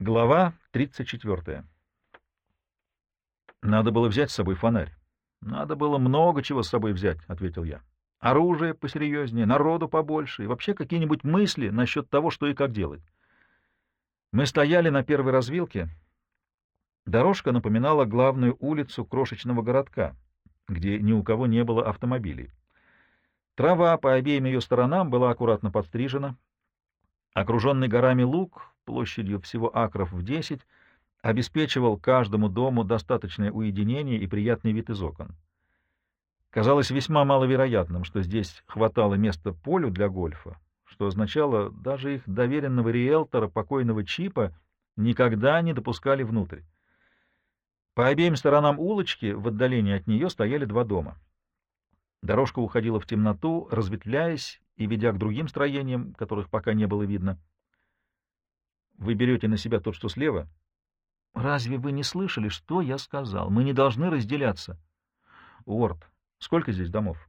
Глава 34. Надо было взять с собой фонарь. Надо было много чего с собой взять, — ответил я. Оружие посерьезнее, народу побольше и вообще какие-нибудь мысли насчет того, что и как делать. Мы стояли на первой развилке. Дорожка напоминала главную улицу крошечного городка, где ни у кого не было автомобилей. Трава по обеим ее сторонам была аккуратно подстрижена. Окруженный горами луг площадью всего акров в десять обеспечивал каждому дому достаточное уединение и приятный вид из окон. Казалось весьма маловероятным, что здесь хватало места полю для гольфа, что означало, даже их доверенного риэлтора, покойного Чипа, никогда не допускали внутрь. По обеим сторонам улочки в отдалении от нее стояли два дома. Дорожка уходила в темноту, разветвляясь и ведя к другим строениям, которых пока не было видно. Вы берете на себя тот, что слева? Разве вы не слышали, что я сказал? Мы не должны разделяться. Уорд, сколько здесь домов?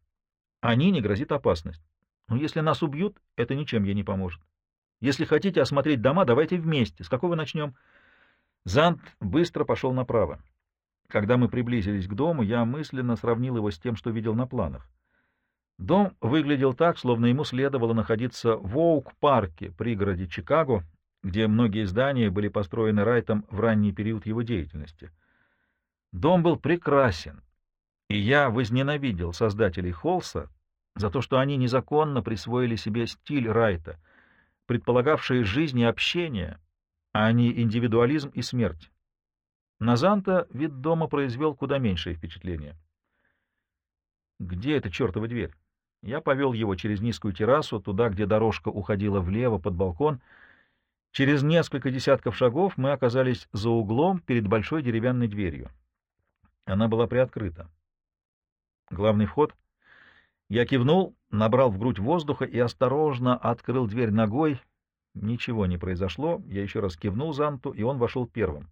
Они не грозит опасность. Но если нас убьют, это ничем ей не поможет. Если хотите осмотреть дома, давайте вместе. С какого начнем? Зант быстро пошел направо. Когда мы приблизились к дому, я мысленно сравнил его с тем, что видел на планах. Дом выглядел так, словно ему следовало находиться в Оук-парке, пригороде Чикаго, где многие здания были построены Райтом в ранний период его деятельности. Дом был прекрасен, и я возненавидел создателей Холса за то, что они незаконно присвоили себе стиль Райта, предполагавший жизнь и общение, а не индивидуализм и смерть. На Занта вид дома произвел куда меньшее впечатление. «Где эта чертова дверь?» Я повел его через низкую террасу, туда, где дорожка уходила влево под балкон — Через несколько десятков шагов мы оказались за углом перед большой деревянной дверью. Она была приоткрыта. Главный вход. Я кивнул, набрал в грудь воздуха и осторожно открыл дверь ногой. Ничего не произошло. Я еще раз кивнул Занту, и он вошел первым.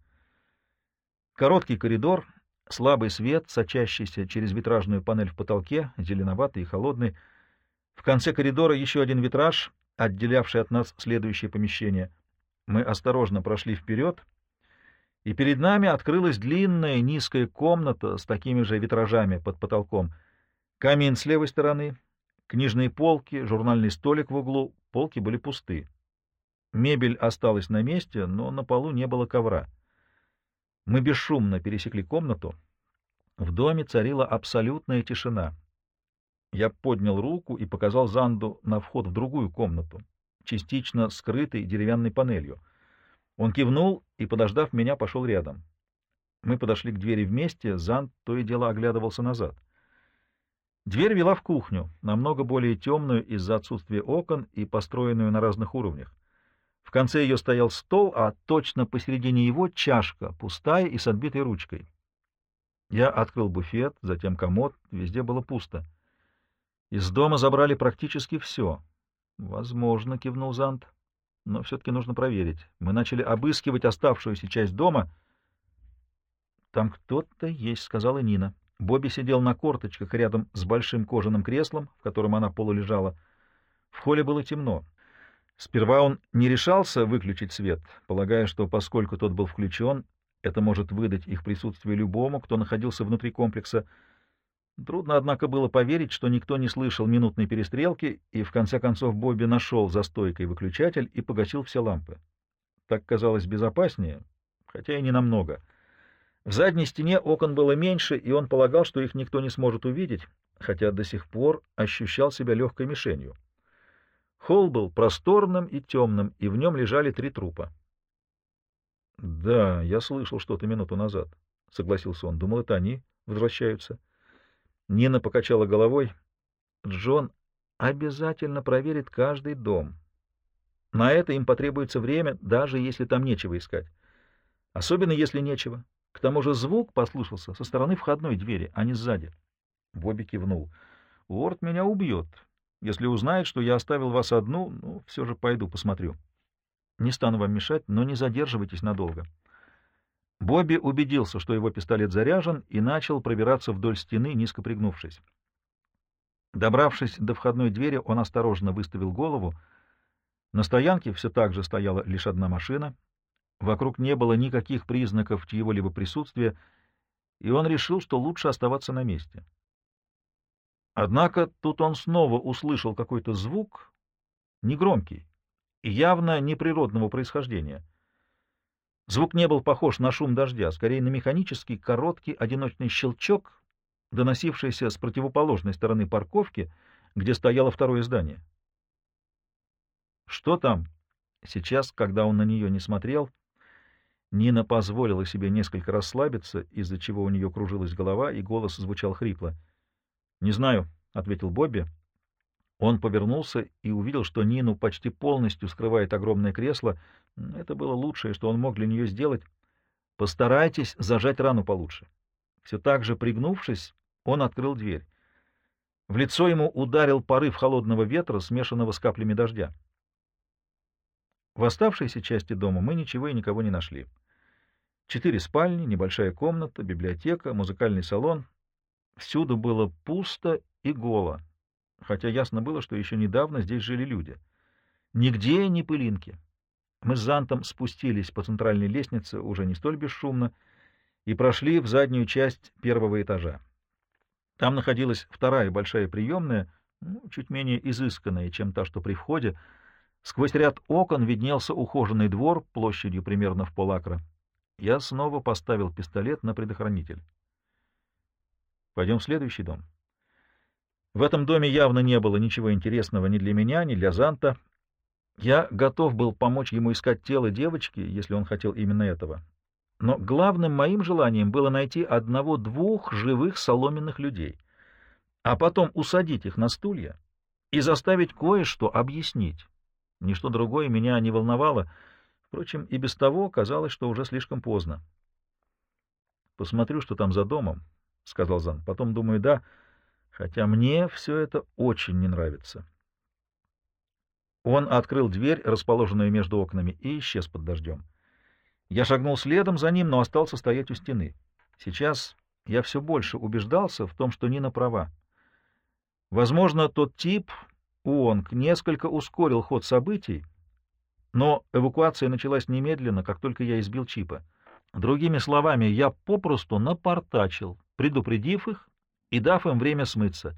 Короткий коридор, слабый свет, сочащийся через витражную панель в потолке, зеленоватый и холодный. В конце коридора еще один витраж, отделявший от нас следующее помещение — мы осторожно прошли вперед, и перед нами открылась длинная низкая комната с такими же витражами под потолком. Камин с левой стороны, книжные полки, журнальный столик в углу, полки были пусты. Мебель осталась на месте, но на полу не было ковра. Мы бесшумно пересекли комнату. В доме царила абсолютная тишина. Я поднял руку и показал Занду на вход в другую комнату частично скрытой деревянной панелью. Он кивнул и, подождав меня, пошел рядом. Мы подошли к двери вместе, Зан то и дело оглядывался назад. Дверь вела в кухню, намного более темную из-за отсутствия окон и построенную на разных уровнях. В конце ее стоял стол, а точно посередине его чашка, пустая и с отбитой ручкой. Я открыл буфет, затем комод, везде было пусто. Из дома забрали практически все —— Возможно, — кивнул Зант. — Но все-таки нужно проверить. Мы начали обыскивать оставшуюся часть дома. — Там кто-то есть, — сказала Нина. Бобби сидел на корточках рядом с большим кожаным креслом, в котором она полулежала. В холле было темно. Сперва он не решался выключить свет, полагая, что поскольку тот был включен, это может выдать их присутствие любому, кто находился внутри комплекса — Трудно, однако, было поверить, что никто не слышал минутной перестрелки, и в конце концов Бобби нашел за стойкой выключатель и погасил все лампы. Так казалось безопаснее, хотя и не намного. В задней стене окон было меньше, и он полагал, что их никто не сможет увидеть, хотя до сих пор ощущал себя легкой мишенью. Холл был просторным и темным, и в нем лежали три трупа. — Да, я слышал что-то минуту назад, — согласился он. Думал, это они возвращаются. — Нина покачала головой. Джон обязательно проверит каждый дом. На это им потребуется время, даже если там нечего искать. Особенно если нечего. К тому же звук послышался со стороны входной двери, а не сзади. Бобби кивнул. Уорд меня убьет. Если узнает, что я оставил вас одну, ну, все же пойду посмотрю. Не стану вам мешать, но не задерживайтесь надолго. Бобби убедился, что его пистолет заряжен, и начал пробираться вдоль стены, низко пригнувшись. Добравшись до входной двери, он осторожно выставил голову. На стоянке все так же стояла лишь одна машина. Вокруг не было никаких признаков чьего-либо присутствия, и он решил, что лучше оставаться на месте. Однако тут он снова услышал какой-то звук, негромкий и явно неприродного происхождения. Звук не был похож на шум дождя, скорее на механический короткий одиночный щелчок, доносившийся с противоположной стороны парковки, где стояло второе здание. «Что там?» Сейчас, когда он на нее не смотрел, Нина позволила себе несколько расслабиться, из-за чего у нее кружилась голова, и голос звучал хрипло. «Не знаю», — ответил Бобби. Он повернулся и увидел, что Нину почти полностью скрывает огромное кресло. Это было лучшее, что он мог для нее сделать. «Постарайтесь зажать рану получше». Все так же пригнувшись, он открыл дверь. В лицо ему ударил порыв холодного ветра, смешанного с каплями дождя. В оставшейся части дома мы ничего и никого не нашли. Четыре спальни, небольшая комната, библиотека, музыкальный салон. Всюду было пусто и голо, хотя ясно было, что еще недавно здесь жили люди. Нигде ни пылинки. Мы с Зантом спустились по центральной лестнице уже не столь бесшумно и прошли в заднюю часть первого этажа. Там находилась вторая большая приемная, ну, чуть менее изысканная, чем та, что при входе. Сквозь ряд окон виднелся ухоженный двор площадью примерно в полакра. Я снова поставил пистолет на предохранитель. Пойдем в следующий дом. В этом доме явно не было ничего интересного ни для меня, ни для Занта. Я готов был помочь ему искать тело девочки, если он хотел именно этого. Но главным моим желанием было найти одного-двух живых соломенных людей, а потом усадить их на стулья и заставить кое-что объяснить. Ничто другое меня не волновало. Впрочем, и без того казалось, что уже слишком поздно. «Посмотрю, что там за домом», — сказал Зан. «Потом думаю, да, хотя мне все это очень не нравится». Он открыл дверь, расположенную между окнами, и исчез под дождем. Я шагнул следом за ним, но остался стоять у стены. Сейчас я все больше убеждался в том, что Нина права. Возможно, тот тип, Уонг, несколько ускорил ход событий, но эвакуация началась немедленно, как только я избил Чипа. Другими словами, я попросту напортачил, предупредив их и дав им время смыться.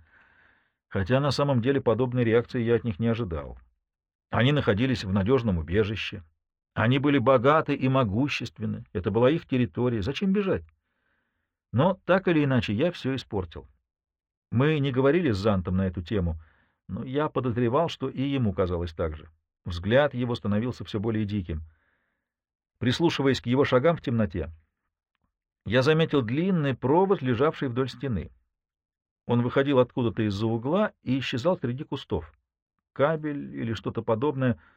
Хотя на самом деле подобной реакции я от них не ожидал. Они находились в надежном убежище, они были богаты и могущественны, это была их территория, зачем бежать? Но так или иначе я все испортил. Мы не говорили с Зантом на эту тему, но я подозревал, что и ему казалось так же. Взгляд его становился все более диким. Прислушиваясь к его шагам в темноте, я заметил длинный провод, лежавший вдоль стены. Он выходил откуда-то из-за угла и исчезал среди кустов. Кабель или что-то подобное —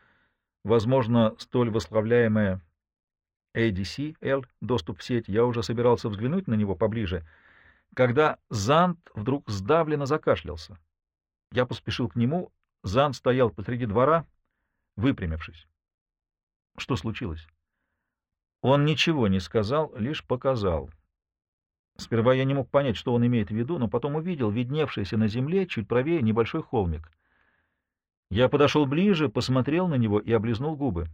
Возможно, столь восславляемая ADC-L, доступ в сеть, я уже собирался взглянуть на него поближе, когда Зант вдруг сдавленно закашлялся. Я поспешил к нему, Зант стоял посреди двора, выпрямившись. Что случилось? Он ничего не сказал, лишь показал. Сперва я не мог понять, что он имеет в виду, но потом увидел видневшийся на земле чуть правее небольшой холмик. Я подошел ближе, посмотрел на него и облизнул губы.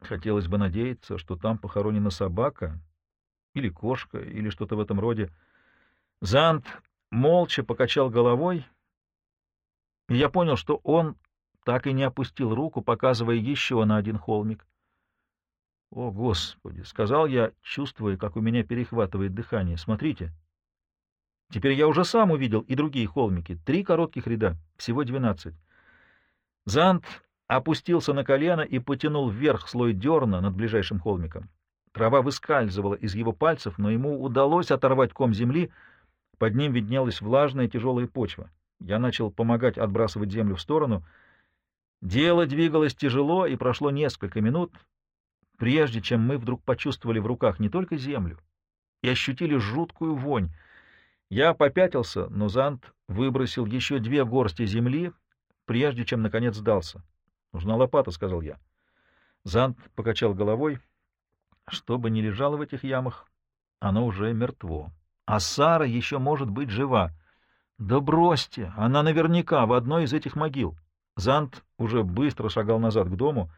Хотелось бы надеяться, что там похоронена собака или кошка, или что-то в этом роде. Зант молча покачал головой, и я понял, что он так и не опустил руку, показывая еще на один холмик. «О, Господи!» — сказал я, чувствуя, как у меня перехватывает дыхание. «Смотрите!» Теперь я уже сам увидел и другие холмики. Три коротких ряда, всего двенадцать. Зант опустился на колено и потянул вверх слой дерна над ближайшим холмиком. Трава выскальзывала из его пальцев, но ему удалось оторвать ком земли. Под ним виднелась влажная тяжелая почва. Я начал помогать отбрасывать землю в сторону. Дело двигалось тяжело, и прошло несколько минут, прежде чем мы вдруг почувствовали в руках не только землю и ощутили жуткую вонь — я попятился, но Зант выбросил еще две горсти земли, прежде чем, наконец, сдался. — Нужна лопата, — сказал я. Зант покачал головой. Что бы ни лежало в этих ямах, оно уже мертво. А Сара еще может быть жива. Да бросьте, она наверняка в одной из этих могил. Зант уже быстро шагал назад к дому.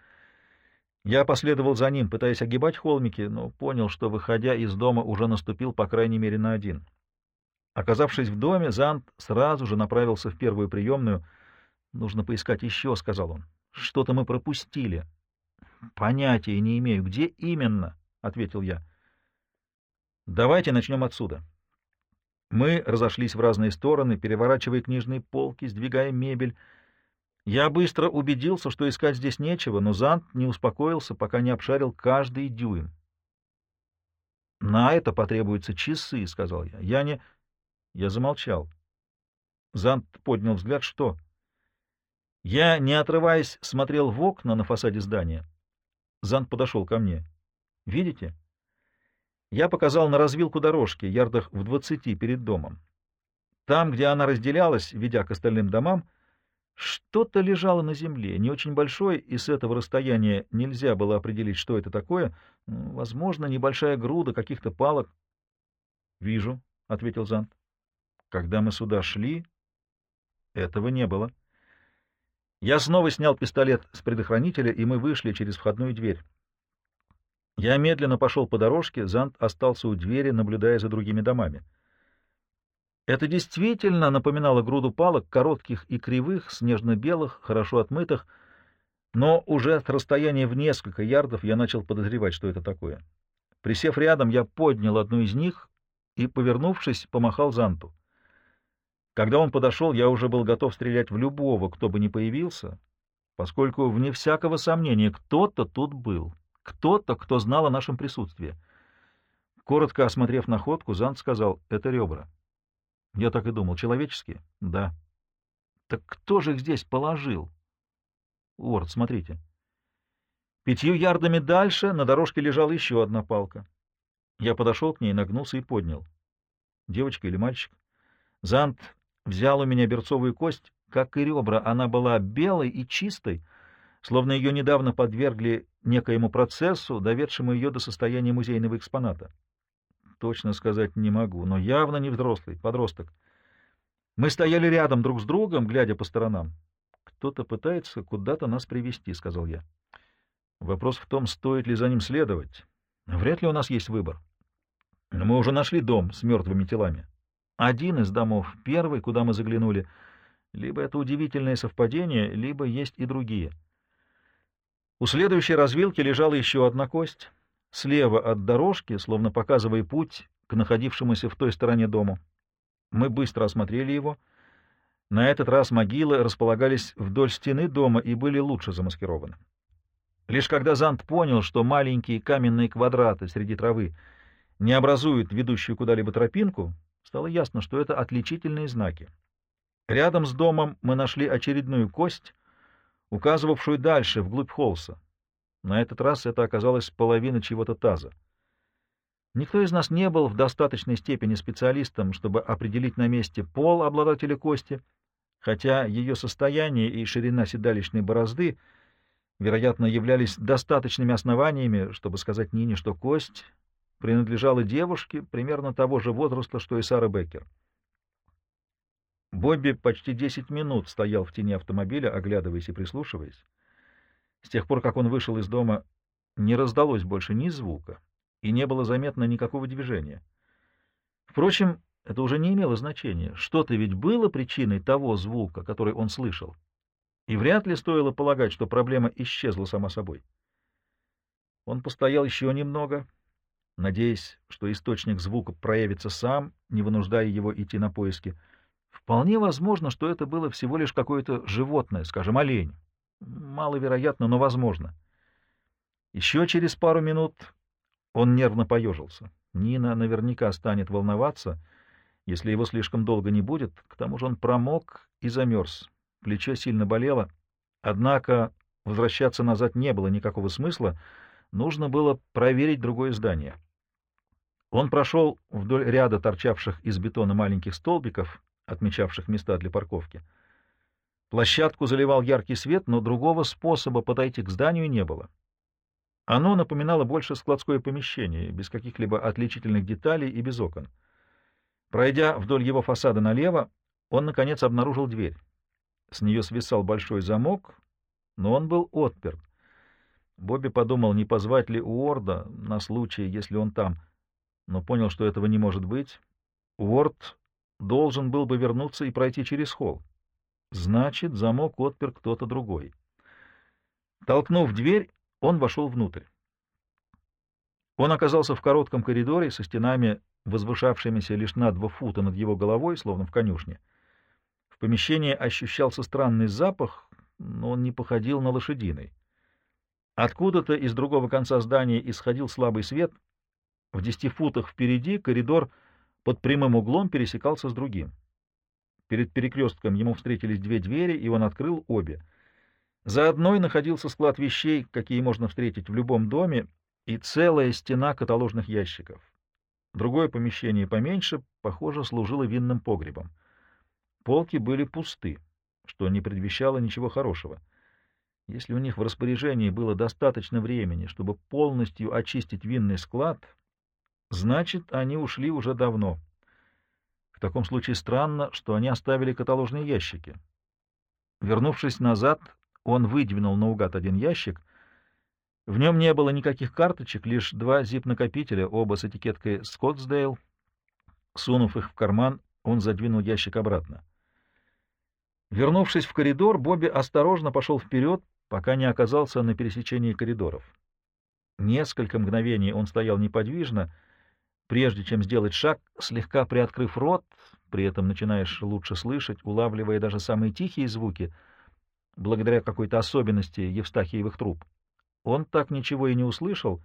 Я последовал за ним, пытаясь огибать холмики, но понял, что, выходя из дома, уже наступил по крайней мере на один. Оказавшись в доме, Зант сразу же направился в первую приемную. «Нужно поискать еще», — сказал он. «Что-то мы пропустили». «Понятия не имею, где именно», — ответил я. «Давайте начнем отсюда». Мы разошлись в разные стороны, переворачивая книжные полки, сдвигая мебель, я быстро убедился, что искать здесь нечего, но Зант не успокоился, пока не обшарил каждый дюйм. «На это потребуются часы», — сказал я. «Я не...» Я замолчал. Зант поднял взгляд. «Что?» Я, не отрываясь, смотрел в окна на фасаде здания. Зант подошел ко мне. «Видите?» Я показал на развилку дорожки, ярдах в двадцати перед домом. Там, где она разделялась, ведя к остальным домам, — что-то лежало на земле, не очень большое, и с этого расстояния нельзя было определить, что это такое. Возможно, небольшая груда каких-то палок. — Вижу, — ответил Зант. — Когда мы сюда шли, этого не было. Я снова снял пистолет с предохранителя, и мы вышли через входную дверь. Я медленно пошел по дорожке, Зант остался у двери, наблюдая за другими домами. — это действительно напоминало груду палок, коротких и кривых, снежно-белых, хорошо отмытых, но уже от расстояния в несколько ярдов я начал подозревать, что это такое. Присев рядом, я поднял одну из них и, повернувшись, помахал Занту. Когда он подошел, я уже был готов стрелять в любого, кто бы ни появился, поскольку, вне всякого сомнения, кто-то тут был, кто-то, кто знал о нашем присутствии. Коротко осмотрев находку, Зант сказал — это ребра. Я так и думал. Человеческие? Да. Так кто же их здесь положил? Уорд, смотрите. Пятью ярдами дальше на дорожке лежала еще одна палка. Я подошел к ней, нагнулся и поднял. Девочка или мальчик? Зант взял у меня берцовую кость, как и ребра. Она была белой и чистой, словно ее недавно подвергли некоему процессу, доведшему ее до состояния музейного экспоната точно сказать не могу, но явно не взрослый, подросток. Мы стояли рядом друг с другом, глядя по сторонам. «Кто-то пытается куда-то нас привести, сказал я. «Вопрос в том, стоит ли за ним следовать. Вряд ли у нас есть выбор. Но мы уже нашли дом с мертвыми телами. Один из домов, первый, куда мы заглянули. Либо это удивительное совпадение, либо есть и другие». У следующей развилки лежала еще одна кость — слева от дорожки, словно показывая путь к находившемуся в той стороне дому. Мы быстро осмотрели его. На этот раз могилы располагались вдоль стены дома и были лучше замаскированы. Лишь когда Зант понял, что маленькие каменные квадраты среди травы не образуют ведущую куда-либо тропинку, стало ясно, что это отличительные знаки. Рядом с домом мы нашли очередную кость, указывавшую дальше, вглубь холса. На этот раз это оказалась половина чего-то таза. Никто из нас не был в достаточной степени специалистом, чтобы определить на месте пол обладателя кости, хотя ее состояние и ширина седалищной борозды, вероятно, являлись достаточными основаниями, чтобы сказать Нине, что кость принадлежала девушке примерно того же возраста, что и Сара Беккер. Бобби почти десять минут стоял в тени автомобиля, оглядываясь и прислушиваясь. С тех пор, как он вышел из дома, не раздалось больше ни звука, и не было заметно никакого движения. Впрочем, это уже не имело значения. Что-то ведь было причиной того звука, который он слышал. И вряд ли стоило полагать, что проблема исчезла сама собой. Он постоял еще немного, надеясь, что источник звука проявится сам, не вынуждая его идти на поиски. Вполне возможно, что это было всего лишь какое-то животное, скажем, олень, Маловероятно, но возможно. Еще через пару минут он нервно поежился. Нина наверняка станет волноваться, если его слишком долго не будет. К тому же он промок и замерз. Плечо сильно болело. Однако возвращаться назад не было никакого смысла. Нужно было проверить другое здание. Он прошел вдоль ряда торчавших из бетона маленьких столбиков, отмечавших места для парковки. Площадку заливал яркий свет, но другого способа подойти к зданию не было. Оно напоминало больше складское помещение, без каких-либо отличительных деталей и без окон. Пройдя вдоль его фасада налево, он, наконец, обнаружил дверь. С нее свисал большой замок, но он был отперт. Бобби подумал, не позвать ли Уорда на случай, если он там, но понял, что этого не может быть. Уорд должен был бы вернуться и пройти через холл. Значит, замок отпер кто-то другой. Толкнув дверь, он вошел внутрь. Он оказался в коротком коридоре со стенами, возвышавшимися лишь на два фута над его головой, словно в конюшне. В помещении ощущался странный запах, но он не походил на лошадиный. Откуда-то из другого конца здания исходил слабый свет. В десяти футах впереди коридор под прямым углом пересекался с другим. Перед перекрестком ему встретились две двери, и он открыл обе. За одной находился склад вещей, какие можно встретить в любом доме, и целая стена каталожных ящиков. Другое помещение поменьше, похоже, служило винным погребом. Полки были пусты, что не предвещало ничего хорошего. Если у них в распоряжении было достаточно времени, чтобы полностью очистить винный склад, значит, они ушли уже давно. В таком случае странно, что они оставили каталожные ящики. Вернувшись назад, он выдвинул наугад один ящик. В нем не было никаких карточек, лишь два зип-накопителя, оба с этикеткой «Скоттсдейл». Сунув их в карман, он задвинул ящик обратно. Вернувшись в коридор, Бобби осторожно пошел вперед, пока не оказался на пересечении коридоров. Несколько мгновений он стоял неподвижно, прежде чем сделать шаг, слегка приоткрыв рот, при этом начинаешь лучше слышать, улавливая даже самые тихие звуки, благодаря какой-то особенности Евстахиевых труб. Он так ничего и не услышал,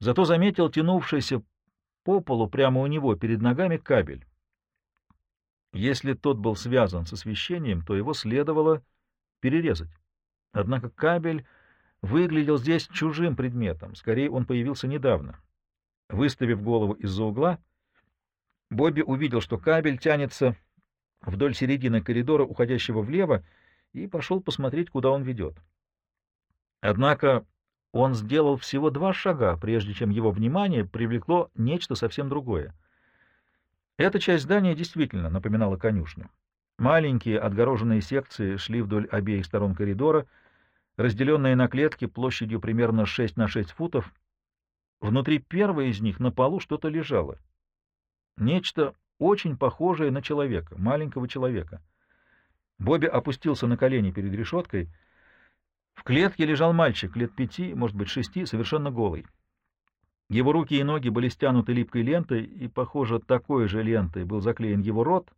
зато заметил тянувшийся по полу прямо у него перед ногами кабель. Если тот был связан с освещением, то его следовало перерезать. Однако кабель выглядел здесь чужим предметом, скорее он появился недавно. Выставив голову из-за угла, Бобби увидел, что кабель тянется вдоль середины коридора, уходящего влево, и пошел посмотреть, куда он ведет. Однако он сделал всего два шага, прежде чем его внимание привлекло нечто совсем другое. Эта часть здания действительно напоминала конюшню. Маленькие отгороженные секции шли вдоль обеих сторон коридора, разделенные на клетки площадью примерно 6 на 6 футов. Внутри первой из них на полу что-то лежало. Нечто очень похожее на человека, маленького человека. Бобби опустился на колени перед решеткой. В клетке лежал мальчик лет пяти, может быть, шести, совершенно голый. Его руки и ноги были стянуты липкой лентой, и, похоже, такой же лентой был заклеен его рот.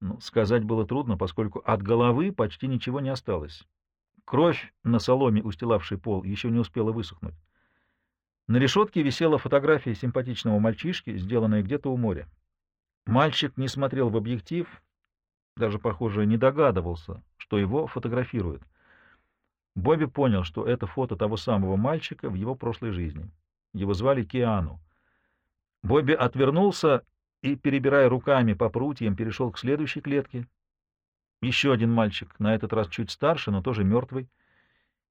Но сказать было трудно, поскольку от головы почти ничего не осталось. Кровь на соломе, устилавшей пол, еще не успела высохнуть. На решетке висела фотография симпатичного мальчишки, сделанная где-то у моря. Мальчик не смотрел в объектив, даже, похоже, не догадывался, что его фотографируют. Бобби понял, что это фото того самого мальчика в его прошлой жизни. Его звали Киану. Бобби отвернулся и, перебирая руками по прутьям, перешел к следующей клетке. Еще один мальчик, на этот раз чуть старше, но тоже мертвый.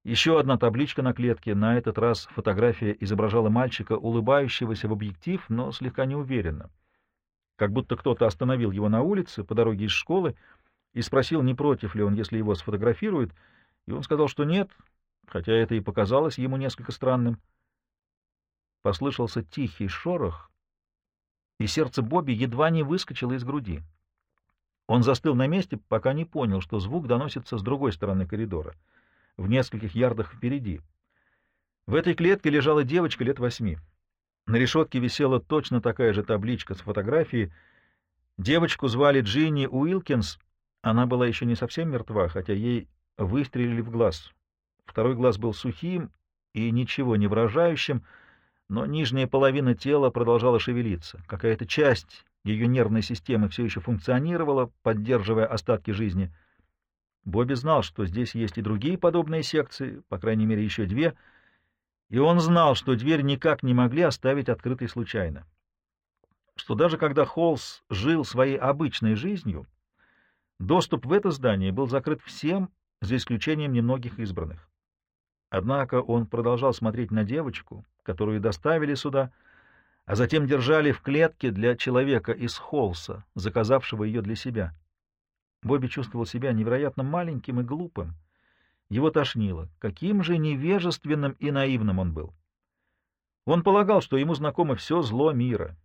Еще одна табличка на клетке, на этот раз фотография изображала мальчика, улыбающегося в объектив, но слегка неуверенно. Как будто кто-то остановил его на улице по дороге из школы и спросил, не против ли он, если его сфотографируют, и он сказал, что нет, хотя это и показалось ему несколько странным. Послышался тихий шорох, и сердце Бобби едва не выскочило из груди. Он застыл на месте, пока не понял, что звук доносится с другой стороны коридора, в нескольких ярдах впереди. В этой клетке лежала девочка лет восьми. На решетке висела точно такая же табличка с фотографией. Девочку звали Джинни Уилкинс. Она была еще не совсем мертва, хотя ей выстрелили в глаз. Второй глаз был сухим и ничего не выражающим, но нижняя половина тела продолжала шевелиться. Какая-то часть ее нервной системы все еще функционировала, поддерживая остатки жизни. Бобби знал, что здесь есть и другие подобные секции, по крайней мере, еще две, и он знал, что дверь никак не могли оставить открытой случайно. Что даже когда Холлс жил своей обычной жизнью, доступ в это здание был закрыт всем, за исключением немногих избранных. Однако он продолжал смотреть на девочку, которую доставили сюда, а затем держали в клетке для человека из Холса, заказавшего ее для себя. Бобби чувствовал себя невероятно маленьким и глупым. Его тошнило. Каким же невежественным и наивным он был. Он полагал, что ему знакомо все зло мира,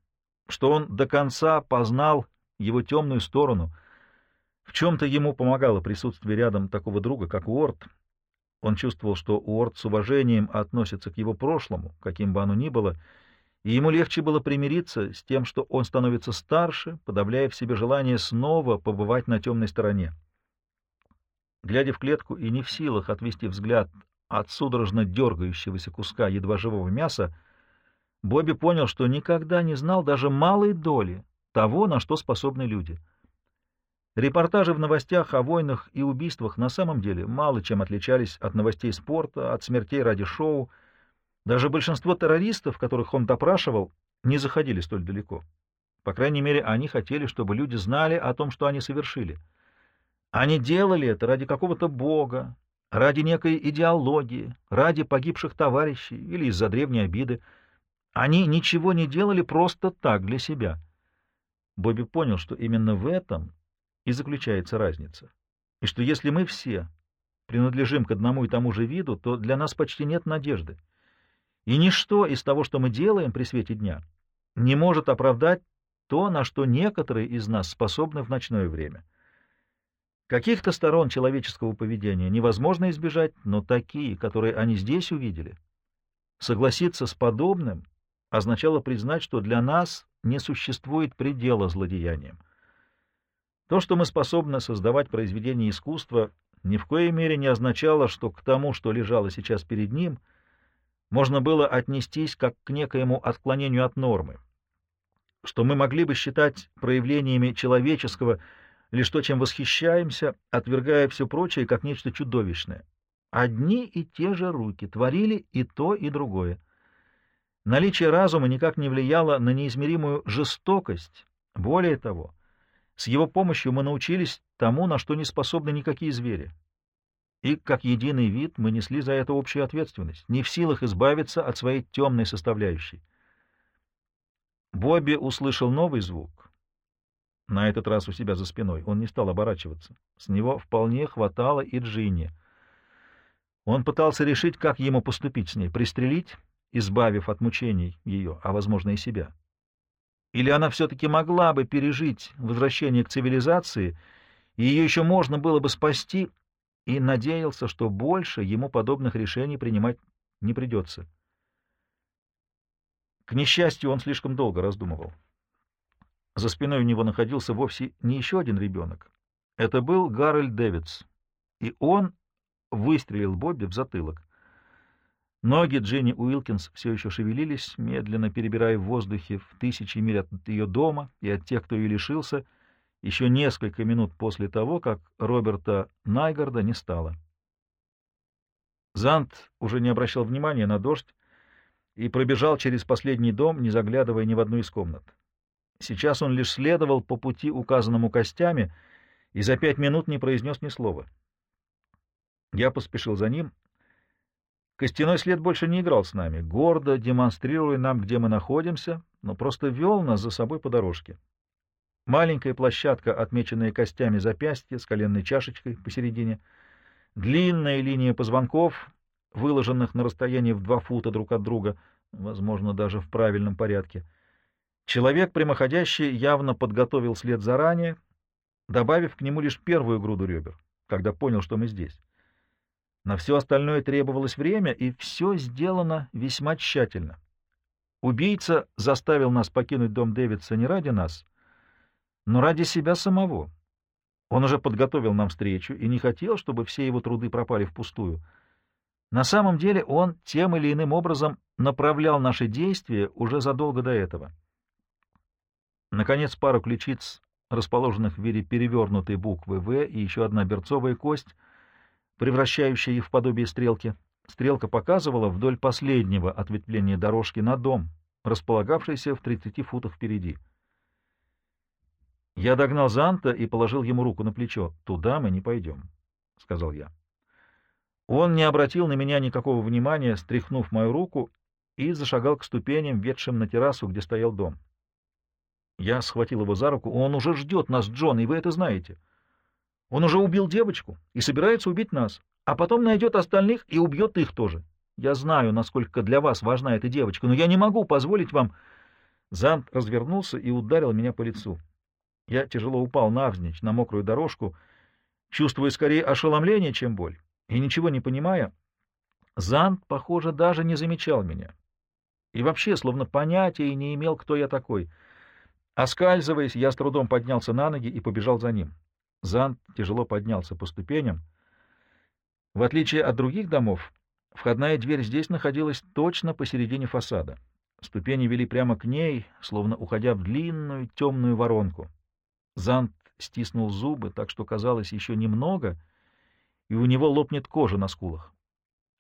что он до конца познал его темную сторону. В чем-то ему помогало присутствие рядом такого друга, как Уорд. Он чувствовал, что Уорд с уважением относится к его прошлому, каким бы оно ни было, и ему легче было примириться с тем, что он становится старше, подавляя в себе желание снова побывать на темной стороне. Глядя в клетку и не в силах отвести взгляд от судорожно дергающегося куска едва живого мяса, Бобби понял, что никогда не знал даже малой доли того, на что способны люди. Репортажи в новостях о войнах и убийствах на самом деле мало чем отличались от новостей спорта, от смертей ради шоу. Даже большинство террористов, которых он допрашивал, не заходили столь далеко. По крайней мере, они хотели, чтобы люди знали о том, что они совершили. Они делали это ради какого-то бога, ради некой идеологии, ради погибших товарищей или из-за древней обиды. Они ничего не делали просто так, для себя. Бобби понял, что именно в этом и заключается разница. И что если мы все принадлежим к одному и тому же виду, то для нас почти нет надежды. И ничто из того, что мы делаем при свете дня, не может оправдать то, на что некоторые из нас способны в ночное время. Каких-то сторон человеческого поведения невозможно избежать, но такие, которые они здесь увидели, согласиться с подобным означало признать, что для нас не существует предела злодеяниям. То, что мы способны создавать произведения искусства, ни в коей мере не означало, что к тому, что лежало сейчас перед ним, можно было отнестись как к некоему отклонению от нормы, что мы могли бы считать проявлениями человеческого лишь то, чем восхищаемся, отвергая все прочее как нечто чудовищное. Одни и те же руки творили и то, и другое. Наличие разума никак не влияло на неизмеримую жестокость. Более того, с его помощью мы научились тому, на что не способны никакие звери. И, как единый вид, мы несли за это общую ответственность, не в силах избавиться от своей темной составляющей. Бобби услышал новый звук. На этот раз у себя за спиной. Он не стал оборачиваться. С него вполне хватало и Джинни. Он пытался решить, как ему поступить с ней, пристрелить избавив от мучений ее, а, возможно, и себя. Или она все-таки могла бы пережить возвращение к цивилизации, и ее еще можно было бы спасти, и надеялся, что больше ему подобных решений принимать не придется. К несчастью, он слишком долго раздумывал. За спиной у него находился вовсе не еще один ребенок. Это был Гарольд Дэвидс, и он выстрелил Бобби в затылок. Ноги Дженни Уилкинс все еще шевелились, медленно перебирая в воздухе в тысячи миль от ее дома и от тех, кто ее лишился, еще несколько минут после того, как Роберта Найгарда не стало. Зант уже не обращал внимания на дождь и пробежал через последний дом, не заглядывая ни в одну из комнат. Сейчас он лишь следовал по пути, указанному костями, и за пять минут не произнес ни слова. Я поспешил за ним — Костяной след больше не играл с нами, гордо демонстрируя нам, где мы находимся, но просто вел нас за собой по дорожке. Маленькая площадка, отмеченная костями запястья с коленной чашечкой посередине, длинная линия позвонков, выложенных на расстоянии в два фута друг от друга, возможно, даже в правильном порядке. Человек прямоходящий явно подготовил след заранее, добавив к нему лишь первую груду ребер, когда понял, что мы здесь. На все остальное требовалось время, и все сделано весьма тщательно. Убийца заставил нас покинуть дом Дэвидса не ради нас, но ради себя самого. Он уже подготовил нам встречу и не хотел, чтобы все его труды пропали впустую. На самом деле он тем или иным образом направлял наши действия уже задолго до этого. Наконец, пару ключиц, расположенных в виде перевернутой буквы «В» и еще одна берцовая кость — превращающая их в подобие стрелки. Стрелка показывала вдоль последнего ответвления дорожки на дом, располагавшийся в 30 футах впереди. Я догнал Занта и положил ему руку на плечо. «Туда мы не пойдем», — сказал я. Он не обратил на меня никакого внимания, стряхнув мою руку, и зашагал к ступеням, ведшим на террасу, где стоял дом. Я схватил его за руку. «Он уже ждет нас, Джон, и вы это знаете». Он уже убил девочку и собирается убить нас. а потом найдет остальных и убьет их тоже. Я знаю, насколько для вас важна эта девочка, но я не могу позволить вам...» Зант развернулся и ударил меня по лицу. Я тяжело упал навзничь на мокрую дорожку, чувствуя скорее ошеломление, чем боль, и ничего не понимая. Зант, похоже, даже не замечал меня. И вообще, словно понятия не имел, кто я такой. Оскальзываясь, я с трудом поднялся на ноги и побежал за ним. Зант тяжело поднялся по ступеням. В отличие от других домов, входная дверь здесь находилась точно посередине фасада. Ступени вели прямо к ней, словно уходя в длинную темную воронку. Зант стиснул зубы, так что казалось еще немного, и у него лопнет кожа на скулах.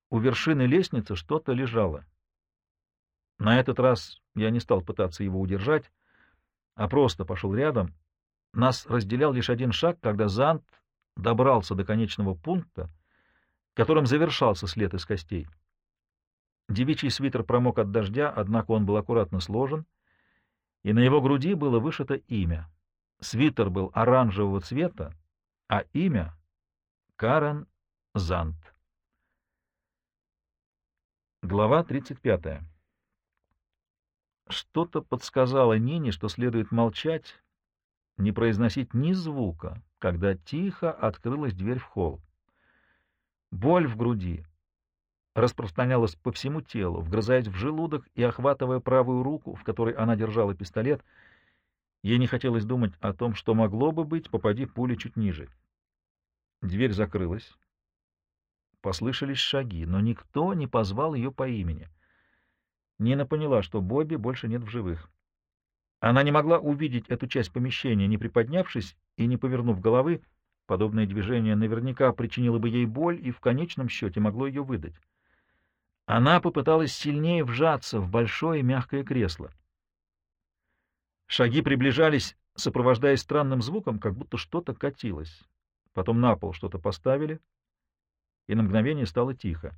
У вершины лестницы что-то лежало. На этот раз я не стал пытаться его удержать, а просто пошел рядом. Нас разделял лишь один шаг, когда Зант добрался до конечного пункта, которым завершался след из костей. Девичий свитер промок от дождя, однако он был аккуратно сложен, и на его груди было вышито имя. Свитер был оранжевого цвета, а имя — Карен Зант. Глава 35. Что-то подсказало Нине, что следует молчать, не произносить ни звука, когда тихо открылась дверь в холл. Боль в груди распространялась по всему телу, вгрызаясь в желудок и охватывая правую руку, в которой она держала пистолет. Ей не хотелось думать о том, что могло бы быть, попади пули чуть ниже. Дверь закрылась. Послышались шаги, но никто не позвал ее по имени. Нина поняла, что Бобби больше нет в живых. Она не могла увидеть эту часть помещения, не приподнявшись и не повернув головы. Подобное движение наверняка причинило бы ей боль и в конечном счете могло ее выдать. Она попыталась сильнее вжаться в большое мягкое кресло. Шаги приближались, сопровождаясь странным звуком, как будто что-то катилось. Потом на пол что-то поставили, и на мгновение стало тихо.